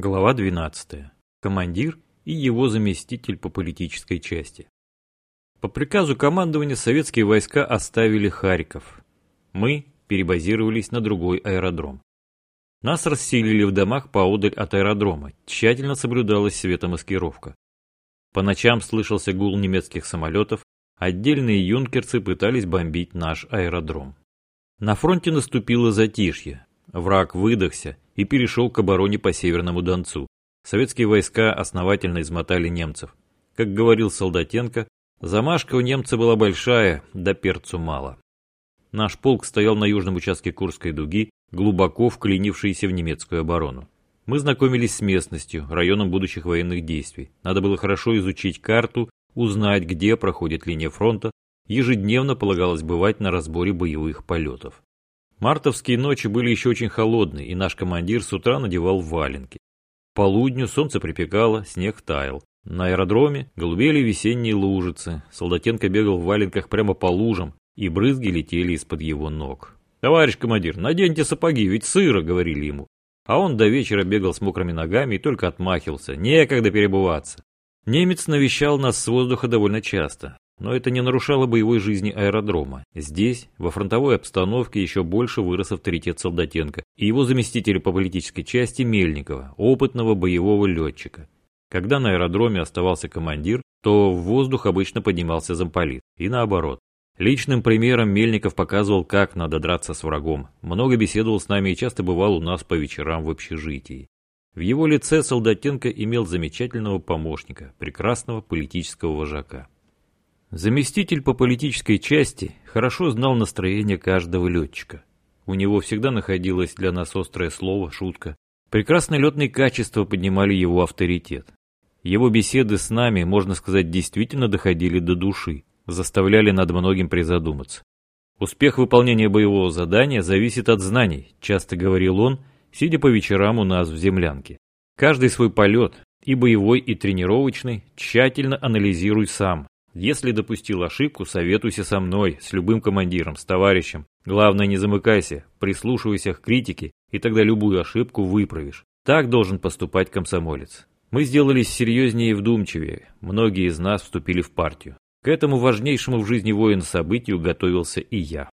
Глава 12. Командир и его заместитель по политической части. По приказу командования советские войска оставили Харьков. Мы перебазировались на другой аэродром. Нас расселили в домах поодаль от аэродрома, тщательно соблюдалась светомаскировка. По ночам слышался гул немецких самолетов, отдельные юнкерцы пытались бомбить наш аэродром. На фронте наступило затишье, враг выдохся и перешел к обороне по Северному Донцу. Советские войска основательно измотали немцев. Как говорил Солдатенко, замашка у немца была большая, да перцу мало. Наш полк стоял на южном участке Курской дуги, глубоко вклинившийся в немецкую оборону. Мы знакомились с местностью, районом будущих военных действий. Надо было хорошо изучить карту, узнать, где проходит линия фронта. Ежедневно полагалось бывать на разборе боевых полетов. Мартовские ночи были еще очень холодные, и наш командир с утра надевал валенки. По полудню солнце припекало, снег таял. На аэродроме голубели весенние лужицы. Солдатенко бегал в валенках прямо по лужам, и брызги летели из-под его ног. «Товарищ командир, наденьте сапоги, ведь сыро», — говорили ему. А он до вечера бегал с мокрыми ногами и только отмахивался. Некогда перебываться. Немец навещал нас с воздуха довольно часто. Но это не нарушало боевой жизни аэродрома. Здесь, во фронтовой обстановке, еще больше вырос авторитет Солдатенко и его заместителя по политической части Мельникова, опытного боевого летчика. Когда на аэродроме оставался командир, то в воздух обычно поднимался замполит, и наоборот. Личным примером Мельников показывал, как надо драться с врагом, много беседовал с нами и часто бывал у нас по вечерам в общежитии. В его лице Солдатенко имел замечательного помощника, прекрасного политического вожака. Заместитель по политической части хорошо знал настроение каждого летчика. У него всегда находилось для нас острое слово, шутка. Прекрасные летные качества поднимали его авторитет. Его беседы с нами, можно сказать, действительно доходили до души, заставляли над многим призадуматься. Успех выполнения боевого задания зависит от знаний, часто говорил он, сидя по вечерам у нас в землянке. Каждый свой полет, и боевой, и тренировочный, тщательно анализируй сам, если допустил ошибку, советуйся со мной, с любым командиром, с товарищем. Главное, не замыкайся, прислушивайся к критике, и тогда любую ошибку выправишь. Так должен поступать комсомолец. Мы сделались серьезнее и вдумчивее. Многие из нас вступили в партию. К этому важнейшему в жизни воина событию готовился и я.